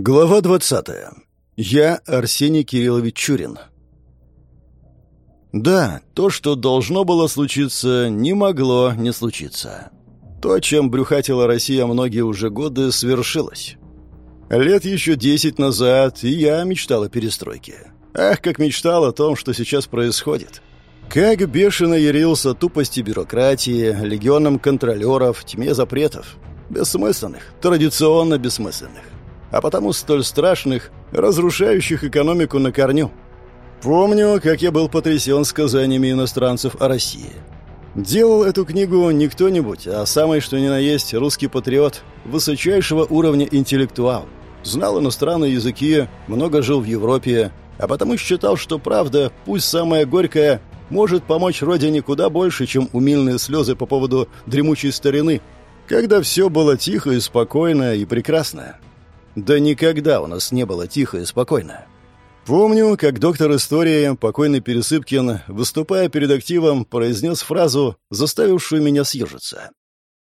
Глава 20. Я Арсений Кириллович Чурин. Да, то, что должно было случиться, не могло не случиться. То, чем брюхатила Россия многие уже годы, свершилось. Лет еще десять назад и я мечтал о перестройке. Ах, как мечтал о том, что сейчас происходит. Как бешено ярился тупости бюрократии, легионом контролеров, тьме запретов. Бессмысленных, традиционно бессмысленных а потому столь страшных, разрушающих экономику на корню. Помню, как я был потрясен сказаниями иностранцев о России. Делал эту книгу не кто-нибудь, а самый что ни на есть русский патриот, высочайшего уровня интеллектуал. Знал иностранные языки, много жил в Европе, а потому считал, что правда, пусть самая горькая, может помочь родине куда больше, чем умильные слезы по поводу дремучей старины, когда все было тихо и спокойно и прекрасно. Да никогда у нас не было тихо и спокойно. Помню, как доктор истории, покойный Пересыпкин, выступая перед активом, произнес фразу, заставившую меня съежиться.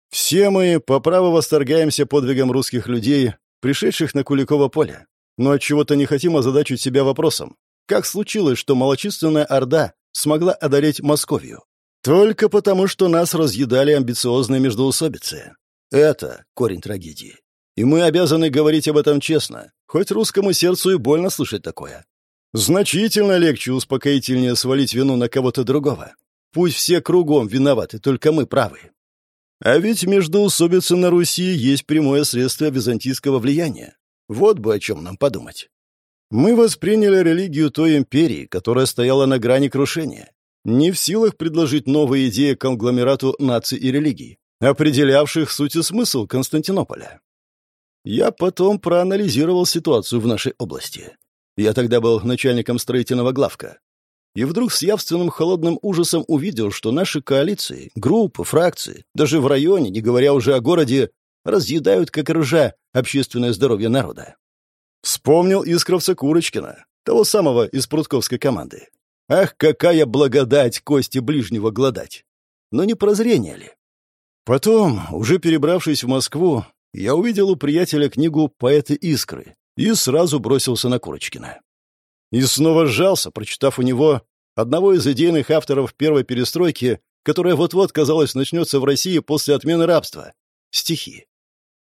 «Все мы по праву восторгаемся подвигом русских людей, пришедших на Куликово поле, но от чего то не хотим озадачить себя вопросом, как случилось, что малочисленная Орда смогла одолеть Московию? Только потому, что нас разъедали амбициозные междоусобицы. Это корень трагедии. И мы обязаны говорить об этом честно, хоть русскому сердцу и больно слышать такое. Значительно легче успокоительнее свалить вину на кого-то другого. Пусть все кругом виноваты, только мы правы. А ведь между усобицы на Руси есть прямое средство византийского влияния. Вот бы о чем нам подумать. Мы восприняли религию той империи, которая стояла на грани крушения. Не в силах предложить новые идеи конгломерату наций и религий, определявших суть и смысл Константинополя. Я потом проанализировал ситуацию в нашей области. Я тогда был начальником строительного главка. И вдруг с явственным холодным ужасом увидел, что наши коалиции, группы, фракции, даже в районе, не говоря уже о городе, разъедают как ржа общественное здоровье народа. Вспомнил Искровца Курочкина, того самого из прудковской команды. Ах, какая благодать кости ближнего гладать! Но не прозрение ли? Потом, уже перебравшись в Москву, я увидел у приятеля книгу «Поэты искры» и сразу бросился на Курочкина. И снова сжался, прочитав у него одного из идейных авторов первой перестройки, которая вот-вот, казалось, начнется в России после отмены рабства. Стихи.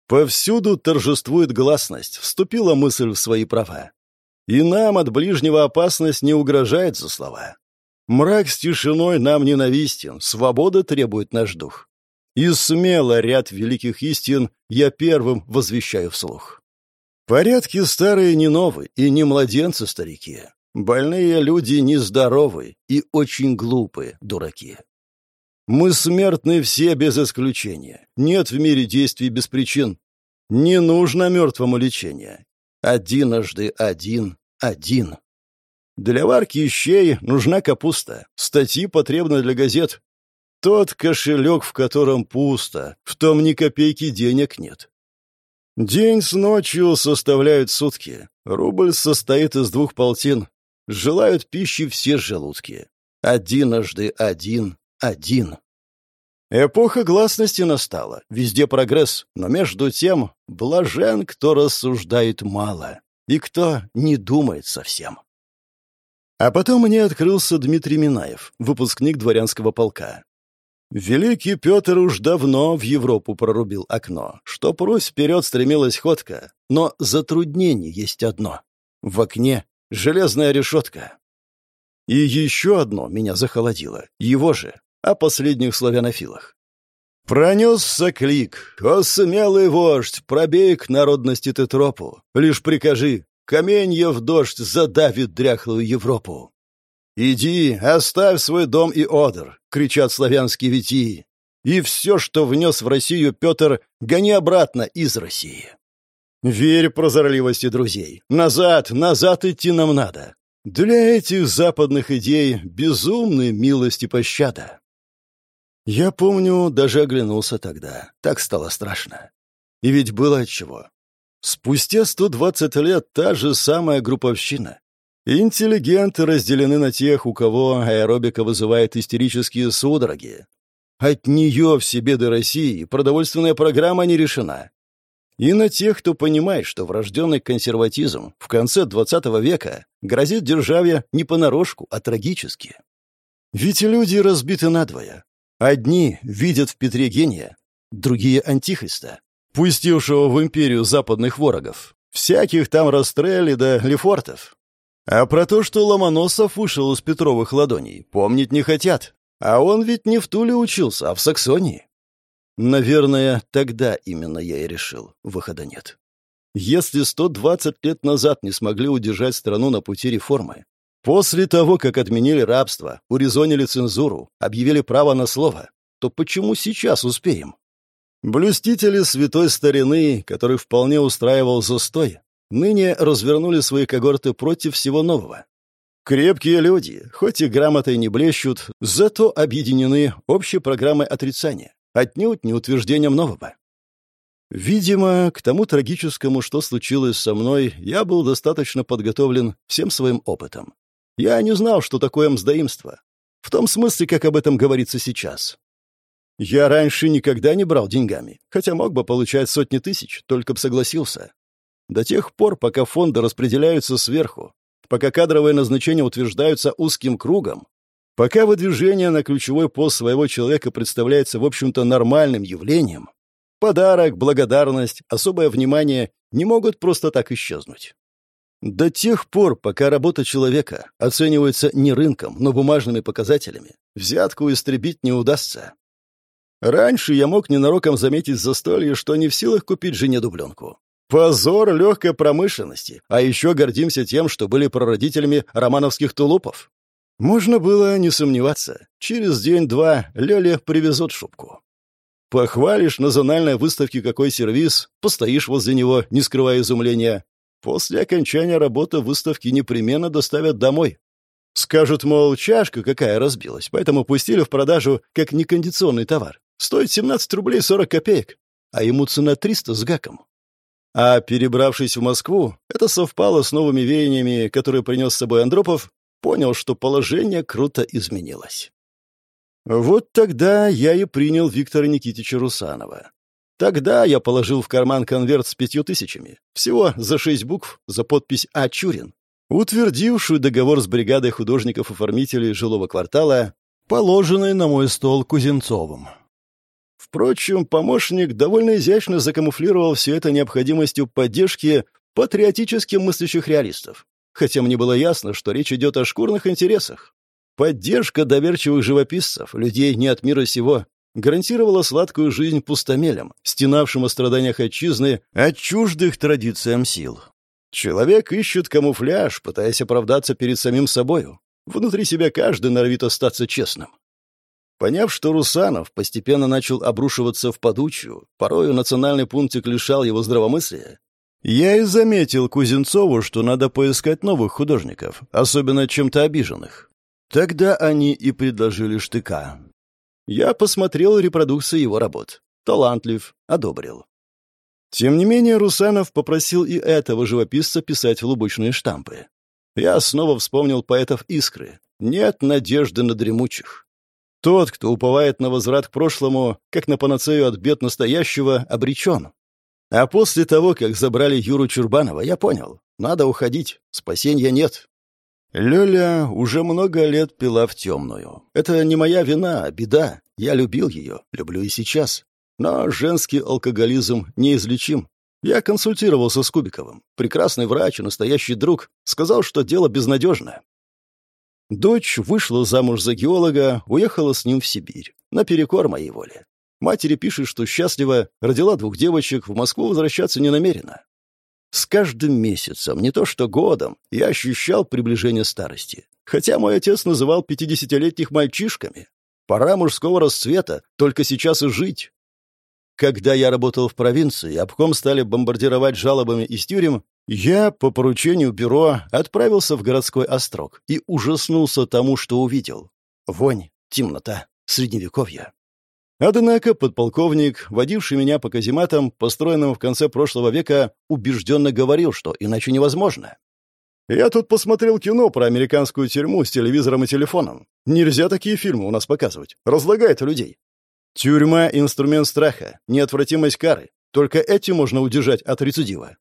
Повсюду торжествует гласность, вступила мысль в свои права. И нам от ближнего опасность не угрожает за слова. Мрак с тишиной нам ненавистен, свобода требует наш дух. И смело ряд великих истин я первым возвещаю вслух. Порядки старые не новые и не младенцы старики. Больные люди нездоровы и очень глупые дураки. Мы смертны все без исключения. Нет в мире действий без причин. Не нужно мертвому лечения. Одиножды один, один. Для варки щей нужна капуста. Статьи потребны для газет. Тот кошелек, в котором пусто, в том ни копейки денег нет. День с ночью составляют сутки. Рубль состоит из двух полтин. Желают пищи все желудки. Одиножды один, один. Эпоха гласности настала. Везде прогресс, но между тем блажен, кто рассуждает мало и кто не думает совсем. А потом мне открылся Дмитрий Минаев, выпускник дворянского полка. Великий Петр уж давно в Европу прорубил окно, что Прусь вперед стремилась ходка, но затруднение есть одно. В окне железная решетка. И еще одно меня захолодило, его же, о последних славянофилах. Пронесся клик. «О, смелый вождь, пробей к народности ты тропу. Лишь прикажи, каменья в дождь задавит дряхлую Европу». «Иди, оставь свой дом и одр», — кричат славянские витии. «И все, что внес в Россию Петр, гони обратно из России». Верь прозорливости друзей. Назад, назад идти нам надо. Для этих западных идей безумны милость и пощада. Я помню, даже оглянулся тогда. Так стало страшно. И ведь было отчего. Спустя 120 лет та же самая групповщина, Интеллигенты разделены на тех, у кого аэробика вызывает истерические судороги. От нее все беды России продовольственная программа не решена. И на тех, кто понимает, что врожденный консерватизм в конце XX века грозит державе не понарошку, а трагически. Ведь люди разбиты надвое. Одни видят в Петре гения, другие — антихриста, пустившего в империю западных ворогов. Всяких там расстрели да лефортов. А про то, что Ломоносов вышел из Петровых ладоней, помнить не хотят. А он ведь не в Туле учился, а в Саксонии. Наверное, тогда именно я и решил, выхода нет. Если 120 лет назад не смогли удержать страну на пути реформы, после того, как отменили рабство, урезонили цензуру, объявили право на слово, то почему сейчас успеем? Блюстители святой старины, который вполне устраивал застой, ныне развернули свои когорты против всего нового. Крепкие люди, хоть и грамотой не блещут, зато объединены общей программой отрицания, отнюдь не утверждением нового. Видимо, к тому трагическому, что случилось со мной, я был достаточно подготовлен всем своим опытом. Я не знал, что такое мздоимство. В том смысле, как об этом говорится сейчас. Я раньше никогда не брал деньгами, хотя мог бы получать сотни тысяч, только б согласился. До тех пор, пока фонды распределяются сверху, пока кадровые назначения утверждаются узким кругом, пока выдвижение на ключевой пост своего человека представляется, в общем-то, нормальным явлением, подарок, благодарность, особое внимание не могут просто так исчезнуть. До тех пор, пока работа человека оценивается не рынком, но бумажными показателями, взятку истребить не удастся. Раньше я мог ненароком заметить застолье, что не в силах купить жене дубленку. Позор легкой промышленности, а еще гордимся тем, что были прародителями романовских тулупов. Можно было не сомневаться, через день-два Лёля привезут шубку. Похвалишь на зональной выставке какой сервис, постоишь возле него, не скрывая изумления. После окончания работы выставки непременно доставят домой. Скажут, мол, чашка какая разбилась, поэтому пустили в продажу как некондиционный товар. Стоит 17 рублей 40 копеек, а ему цена 300 с гаком. А перебравшись в Москву, это совпало с новыми веяниями, которые принес с собой Андропов, понял, что положение круто изменилось. Вот тогда я и принял Виктора Никитича Русанова. Тогда я положил в карман конверт с пятью тысячами, всего за шесть букв, за подпись «А. Чурин», утвердившую договор с бригадой художников-оформителей жилого квартала, положенный на мой стол Кузенцовым. Впрочем, помощник довольно изящно закамуфлировал все это необходимостью поддержки патриотически мыслящих реалистов. Хотя мне было ясно, что речь идет о шкурных интересах. Поддержка доверчивых живописцев, людей не от мира сего, гарантировала сладкую жизнь пустомелям, стенавшим о страданиях отчизны от чуждых традициям сил. Человек ищет камуфляж, пытаясь оправдаться перед самим собою. Внутри себя каждый норовит остаться честным. Поняв, что Русанов постепенно начал обрушиваться в подучью, порою национальный пунктик лишал его здравомыслия, я и заметил Кузенцову, что надо поискать новых художников, особенно чем-то обиженных. Тогда они и предложили штыка. Я посмотрел репродукции его работ. Талантлив, одобрил. Тем не менее, Русанов попросил и этого живописца писать лубочные штампы. Я снова вспомнил поэтов «Искры». Нет надежды на дремучих. Тот, кто уповает на возврат к прошлому, как на панацею от бед настоящего, обречен. А после того, как забрали Юру Чурбанова, я понял, надо уходить, спасения нет. Лёля уже много лет пила в темную. Это не моя вина, а беда. Я любил ее, люблю и сейчас. Но женский алкоголизм неизлечим. Я консультировался с Кубиковым. Прекрасный врач и настоящий друг. Сказал, что дело безнадежное. Дочь вышла замуж за геолога, уехала с ним в Сибирь, наперекор моей воле. Матери пишет, что счастлива, родила двух девочек, в Москву возвращаться не намерена. С каждым месяцем, не то что годом, я ощущал приближение старости. Хотя мой отец называл пятидесятилетних мальчишками. Пора мужского расцвета, только сейчас и жить. Когда я работал в провинции, обком стали бомбардировать жалобами из тюрем, я по поручению бюро отправился в городской острог и ужаснулся тому, что увидел. Вонь, темнота, средневековье. Однако подполковник, водивший меня по казематам, построенным в конце прошлого века, убежденно говорил, что иначе невозможно. «Я тут посмотрел кино про американскую тюрьму с телевизором и телефоном. Нельзя такие фильмы у нас показывать. Разлагает людей. Тюрьма — инструмент страха, неотвратимость кары. Только этим можно удержать от рецидива.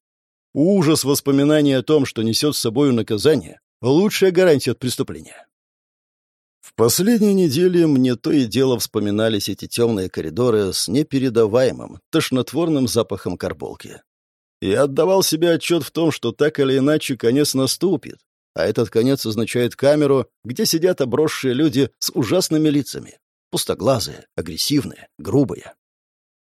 Ужас воспоминания о том, что несет с собой наказание, лучшая гарантия от преступления. В последние недели мне то и дело вспоминались эти темные коридоры с непередаваемым, тошнотворным запахом карболки. Я отдавал себе отчет в том, что так или иначе конец наступит, а этот конец означает камеру, где сидят обросшие люди с ужасными лицами, пустоглазые, агрессивные, грубые.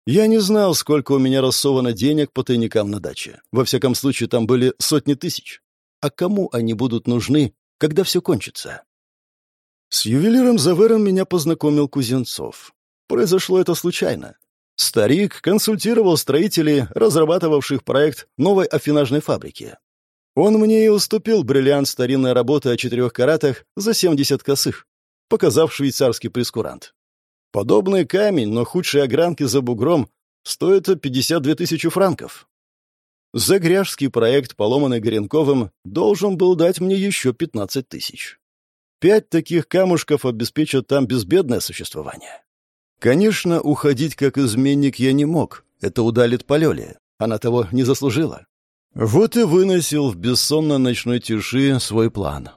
Я не знал, сколько у меня рассовано денег по тайникам на даче. Во всяком случае, там были сотни тысяч. А кому они будут нужны, когда все кончится? С ювелиром Завером меня познакомил Кузенцов. Произошло это случайно. Старик консультировал строителей, разрабатывавших проект новой афинажной фабрики. Он мне и уступил бриллиант старинной работы о четырех каратах за 70 косых, показав швейцарский прескурант. Подобный камень, но худшие огранки за бугром, стоят 52 тысячи франков. Загряжский проект, поломанный Горенковым, должен был дать мне еще 15 тысяч. Пять таких камушков обеспечат там безбедное существование. Конечно, уходить как изменник я не мог. Это удалит Полёле. Она того не заслужила. Вот и выносил в бессонно ночной тиши свой план.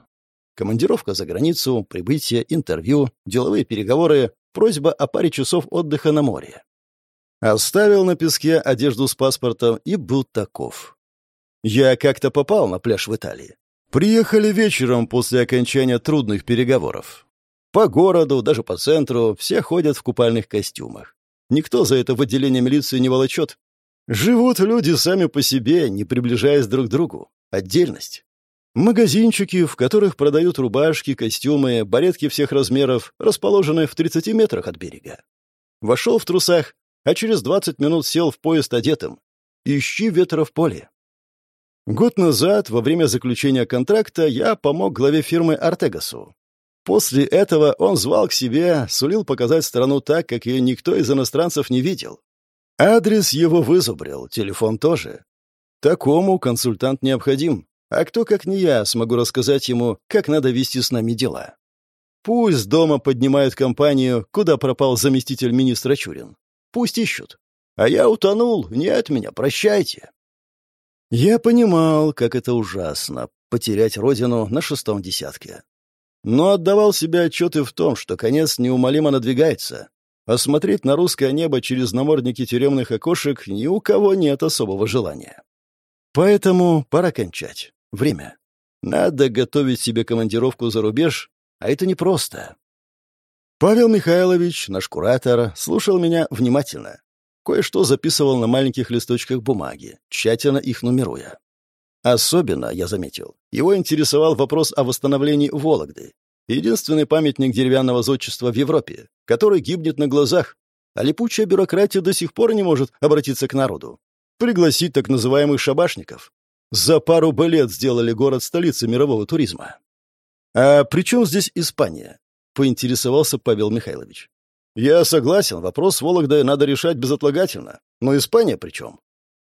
Командировка за границу, прибытие, интервью, деловые переговоры, просьба о паре часов отдыха на море. Оставил на песке одежду с паспортом и был таков. Я как-то попал на пляж в Италии. Приехали вечером после окончания трудных переговоров. По городу, даже по центру, все ходят в купальных костюмах. Никто за это в отделение милиции не волочет. Живут люди сами по себе, не приближаясь друг к другу. Отдельность. Магазинчики, в которых продают рубашки, костюмы, баретки всех размеров, расположены в 30 метрах от берега. Вошел в трусах, а через 20 минут сел в поезд одетым. Ищи ветра в поле. Год назад, во время заключения контракта, я помог главе фирмы Артегасу. После этого он звал к себе, сулил показать страну так, как ее никто из иностранцев не видел. Адрес его вызубрил, телефон тоже. Такому консультант необходим. А кто, как не я, смогу рассказать ему, как надо вести с нами дела? Пусть дома поднимают компанию, куда пропал заместитель министра Чурин. Пусть ищут. А я утонул, нет меня, прощайте. Я понимал, как это ужасно — потерять родину на шестом десятке. Но отдавал себе отчеты в том, что конец неумолимо надвигается, а смотреть на русское небо через намордники тюремных окошек ни у кого нет особого желания. Поэтому пора кончать. Время. Надо готовить себе командировку за рубеж, а это непросто. Павел Михайлович, наш куратор, слушал меня внимательно. Кое-что записывал на маленьких листочках бумаги, тщательно их нумеруя. Особенно, я заметил, его интересовал вопрос о восстановлении Вологды, единственный памятник деревянного зодчества в Европе, который гибнет на глазах, а липучая бюрократия до сих пор не может обратиться к народу. Пригласить так называемых шабашников, за пару бы лет сделали город столицей мирового туризма. «А при чем здесь Испания?» — поинтересовался Павел Михайлович. «Я согласен, вопрос с надо решать безотлагательно. Но Испания при чем?»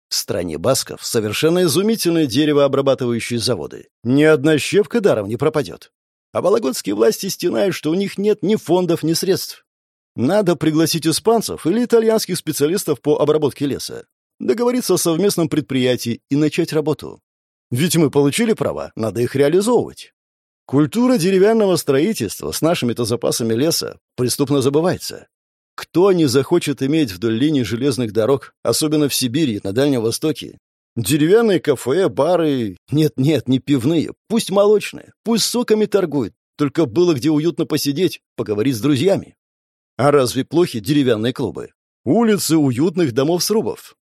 В стране басков совершенно изумительные деревообрабатывающие заводы. Ни одна щепка даром не пропадет. А вологодские власти стенают, что у них нет ни фондов, ни средств. Надо пригласить испанцев или итальянских специалистов по обработке леса договориться о совместном предприятии и начать работу. Ведь мы получили права, надо их реализовывать. Культура деревянного строительства с нашими-то запасами леса преступно забывается. Кто не захочет иметь вдоль линии железных дорог, особенно в Сибири и на Дальнем Востоке? Деревянные кафе, бары... Нет-нет, не пивные, пусть молочные, пусть соками торгуют, только было где уютно посидеть, поговорить с друзьями. А разве плохи деревянные клубы? Улицы уютных домов-срубов.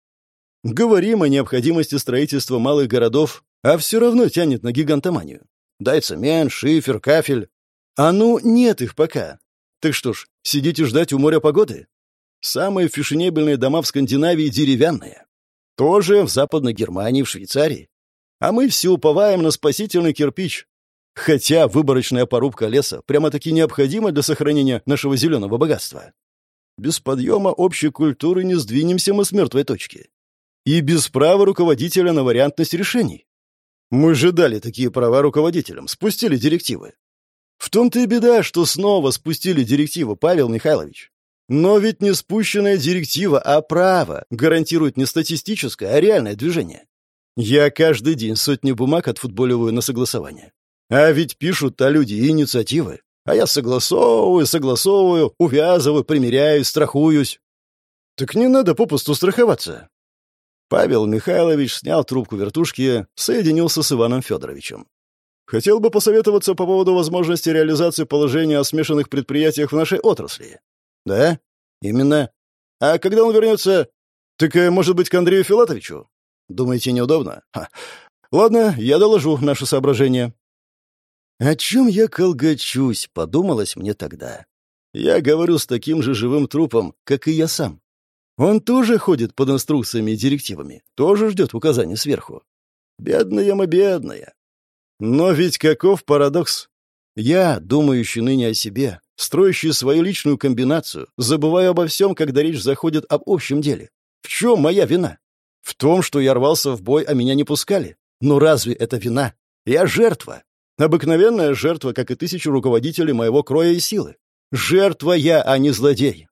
Говорим о необходимости строительства малых городов, а все равно тянет на гигантоманию. Дай цемент, шифер, кафель. А ну, нет их пока. Так что ж, сидите ждать у моря погоды? Самые фешенебельные дома в Скандинавии деревянные. Тоже в Западной Германии, в Швейцарии. А мы все уповаем на спасительный кирпич. Хотя выборочная порубка леса прямо-таки необходима для сохранения нашего зеленого богатства. Без подъема общей культуры не сдвинемся мы с мертвой точки и без права руководителя на вариантность решений. Мы же дали такие права руководителям, спустили директивы. В том-то и беда, что снова спустили директивы, Павел Михайлович. Но ведь не спущенная директива, а право гарантирует не статистическое, а реальное движение. Я каждый день сотни бумаг отфутболиваю на согласование. А ведь пишут-то люди инициативы. А я согласовываю, согласовываю, увязываю, примеряюсь, страхуюсь. Так не надо попусту страховаться. Павел Михайлович снял трубку вертушки, соединился с Иваном Федоровичем. Хотел бы посоветоваться по поводу возможности реализации положения о смешанных предприятиях в нашей отрасли. Да, именно. А когда он вернется? Так, э, может быть, к Андрею Филатовичу? Думаете, неудобно? Ха. Ладно, я доложу наши соображения. О чем я колгачусь, подумалось мне тогда. Я говорю с таким же живым трупом, как и я сам. Он тоже ходит под инструкциями и директивами, тоже ждет указаний сверху. Бедная мы бедная. Но ведь каков парадокс? Я, думающий ныне о себе, строящий свою личную комбинацию, забываю обо всем, когда речь заходит об общем деле. В чем моя вина? В том, что я рвался в бой, а меня не пускали? Но разве это вина? Я жертва. Обыкновенная жертва, как и тысячи руководителей моего кроя и силы. Жертва я, а не злодей.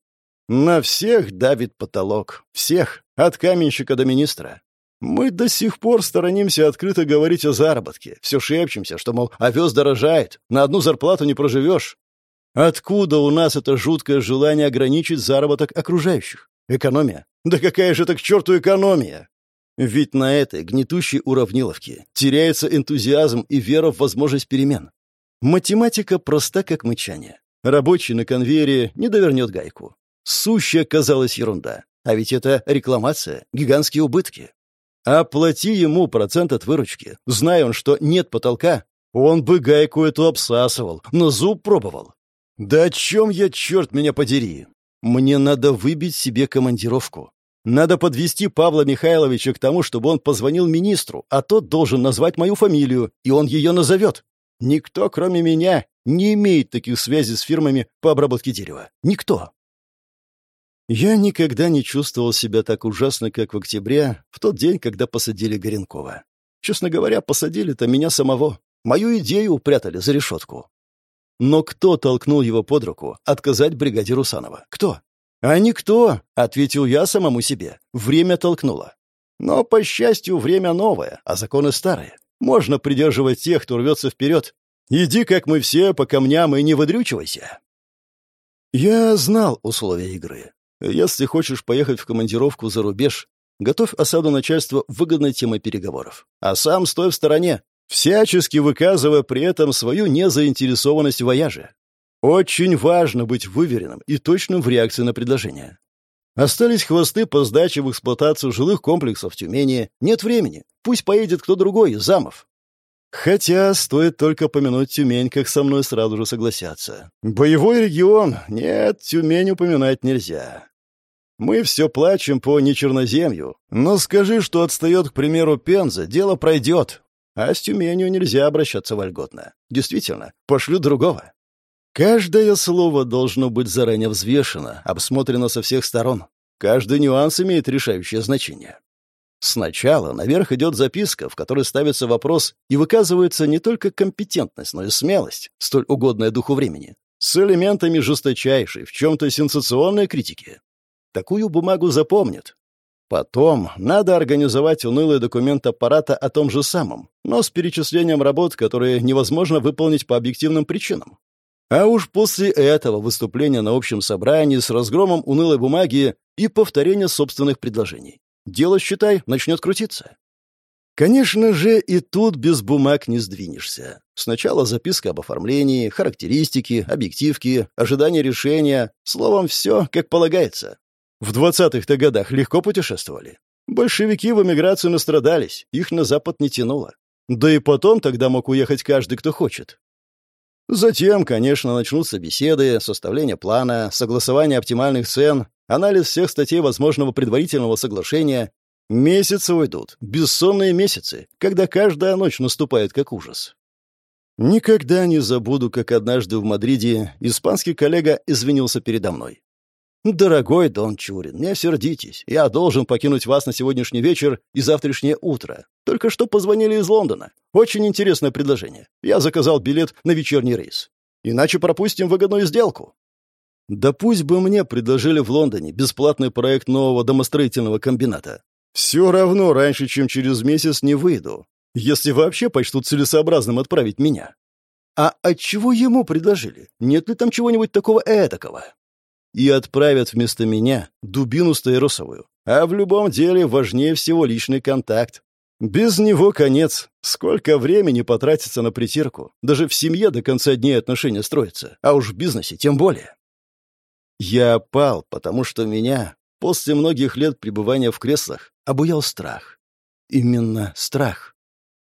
На всех давит потолок. Всех, от каменщика до министра. Мы до сих пор сторонимся открыто говорить о заработке. Все шепчемся, что, мол, овес дорожает, на одну зарплату не проживешь. Откуда у нас это жуткое желание ограничить заработок окружающих? Экономия? Да какая же это к черту экономия? Ведь на этой гнетущей уравниловке теряется энтузиазм и вера в возможность перемен. Математика проста, как мычание. Рабочий на конвейере не довернет гайку. Сущая казалась ерунда. А ведь это рекламация, гигантские убытки. Оплати ему процент от выручки. Зная он, что нет потолка, он бы гайку эту обсасывал, но зуб пробовал. Да о чем я, черт меня подери? Мне надо выбить себе командировку. Надо подвести Павла Михайловича к тому, чтобы он позвонил министру, а тот должен назвать мою фамилию, и он ее назовет. Никто, кроме меня, не имеет таких связей с фирмами по обработке дерева. Никто. Я никогда не чувствовал себя так ужасно, как в октябре, в тот день, когда посадили Горенкова. Честно говоря, посадили-то меня самого. Мою идею упрятали за решетку. Но кто толкнул его под руку отказать бригаде Русанова? Кто? А никто, ответил я самому себе. Время толкнуло. Но, по счастью, время новое, а законы старые. Можно придерживать тех, кто рвется вперед. Иди, как мы все, по камням и не выдрючивайся. Я знал условия игры. Если хочешь поехать в командировку за рубеж, готовь осаду начальства выгодной темой переговоров. А сам стой в стороне, всячески выказывая при этом свою незаинтересованность в вояже. Очень важно быть выверенным и точным в реакции на предложение. Остались хвосты по сдаче в эксплуатацию жилых комплексов в Тюмени. Нет времени. Пусть поедет кто другой замов. Хотя стоит только помянуть Тюмень, как со мной сразу же согласятся. Боевой регион. Нет, Тюмень упоминать нельзя. Мы все плачем по нечерноземью, но скажи, что отстает, к примеру, Пенза, дело пройдет. А с Тюменью нельзя обращаться вольготно. Действительно, пошлю другого. Каждое слово должно быть заранее взвешено, обсмотрено со всех сторон. Каждый нюанс имеет решающее значение. Сначала наверх идет записка, в которой ставится вопрос и выказывается не только компетентность, но и смелость, столь угодная духу времени, с элементами жесточайшей, в чем-то сенсационной критики. Такую бумагу запомнят. Потом надо организовать унылый документ аппарата о том же самом, но с перечислением работ, которые невозможно выполнить по объективным причинам. А уж после этого выступление на общем собрании с разгромом унылой бумаги и повторение собственных предложений. Дело, считай, начнет крутиться. Конечно же, и тут без бумаг не сдвинешься. Сначала записка об оформлении, характеристики, объективки, ожидание решения. Словом, все как полагается. В двадцатых-то годах легко путешествовали. Большевики в эмиграции настрадались, их на запад не тянуло. Да и потом тогда мог уехать каждый, кто хочет. Затем, конечно, начнутся беседы, составление плана, согласование оптимальных цен, анализ всех статей возможного предварительного соглашения. Месяцы уйдут, бессонные месяцы, когда каждая ночь наступает как ужас. Никогда не забуду, как однажды в Мадриде испанский коллега извинился передо мной. «Дорогой Дон Чурин, не сердитесь. Я должен покинуть вас на сегодняшний вечер и завтрашнее утро. Только что позвонили из Лондона. Очень интересное предложение. Я заказал билет на вечерний рейс. Иначе пропустим выгодную сделку». Да пусть бы мне предложили в Лондоне бесплатный проект нового домостроительного комбината. Все равно раньше, чем через месяц, не выйду. Если вообще почтут целесообразным отправить меня. А отчего ему предложили? Нет ли там чего-нибудь такого этакого? И отправят вместо меня дубину стаиросовую. А в любом деле важнее всего личный контакт. Без него конец. Сколько времени потратится на притирку. Даже в семье до конца дней отношения строятся. А уж в бизнесе тем более. Я пал, потому что меня, после многих лет пребывания в креслах, обуял страх. Именно страх.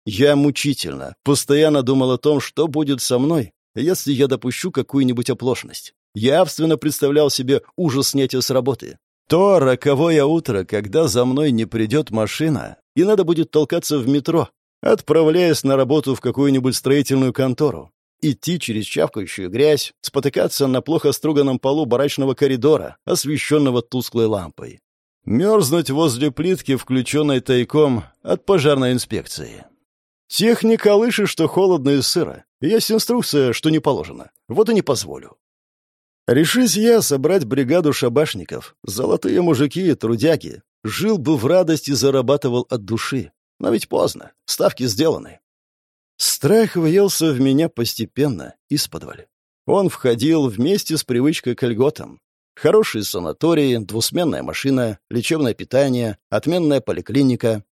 Я мучительно, постоянно думал о том, что будет со мной, если я допущу какую-нибудь оплошность. Явственно представлял себе ужас снятия с работы. То роковое утро, когда за мной не придет машина, и надо будет толкаться в метро, отправляясь на работу в какую-нибудь строительную контору. Идти через чавкающую грязь, спотыкаться на плохо струганном полу барачного коридора, освещенного тусклой лампой. Мерзнуть возле плитки, включенной тайком от пожарной инспекции. Техника лыши, что холодно и сыро. Есть инструкция, что не положено. Вот и не позволю. Решись я собрать бригаду шабашников, золотые мужики, трудяги, жил бы в радости, зарабатывал от души. Но ведь поздно, ставки сделаны. Страх въелся в меня постепенно, исподволь. Он входил вместе с привычкой к льготам. Хорошие санатории, двусменная машина, лечебное питание, отменная поликлиника.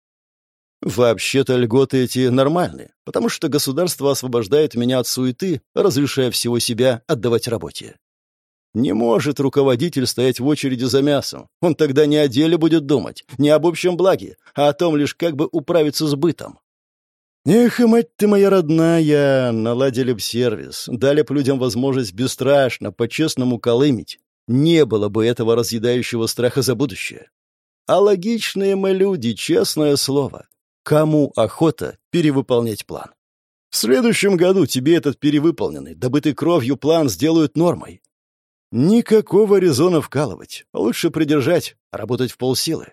Вообще-то льготы эти нормальные, потому что государство освобождает меня от суеты, разрешая всего себя отдавать работе. Не может руководитель стоять в очереди за мясом. Он тогда не о деле будет думать, не об общем благе, а о том лишь, как бы управиться с бытом. Эх, мать ты моя родная, наладили б сервис, дали б людям возможность бесстрашно, по-честному колымить. Не было бы этого разъедающего страха за будущее. А логичные мы люди, честное слово. Кому охота перевыполнять план? В следующем году тебе этот перевыполненный, добытый кровью план сделают нормой. Никакого резона вкалывать. Лучше придержать, работать в полсилы.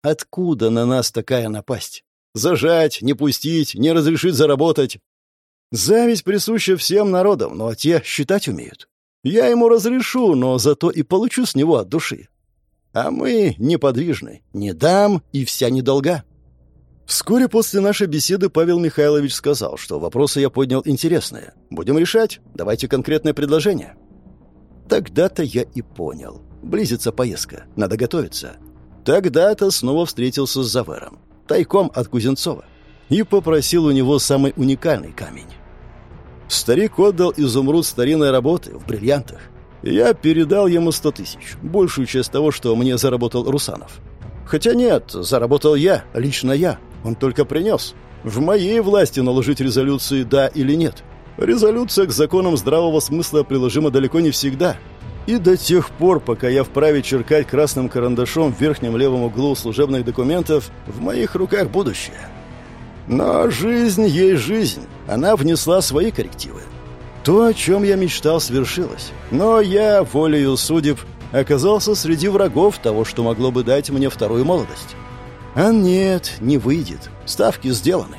Откуда на нас такая напасть? Зажать, не пустить, не разрешить заработать. Зависть присуща всем народам, но те считать умеют. Я ему разрешу, но зато и получу с него от души. А мы неподвижны. Не дам, и вся недолга. Вскоре после нашей беседы Павел Михайлович сказал, что вопросы я поднял интересные. Будем решать. Давайте конкретное предложение. Тогда-то я и понял. Близится поездка, надо готовиться. Тогда-то снова встретился с Завером, тайком от Кузенцова, и попросил у него самый уникальный камень. Старик отдал изумруд старинной работы в бриллиантах. Я передал ему сто тысяч, большую часть того, что мне заработал Русанов. Хотя нет, заработал я, лично я. Он только принес. В моей власти наложить резолюции «да» или «нет». Резолюция к законам здравого смысла приложима далеко не всегда. И до тех пор, пока я вправе черкать красным карандашом в верхнем левом углу служебных документов, в моих руках будущее. Но жизнь есть жизнь. Она внесла свои коррективы. То, о чем я мечтал, свершилось. Но я, волею судеб, оказался среди врагов того, что могло бы дать мне вторую молодость. А нет, не выйдет. Ставки сделаны.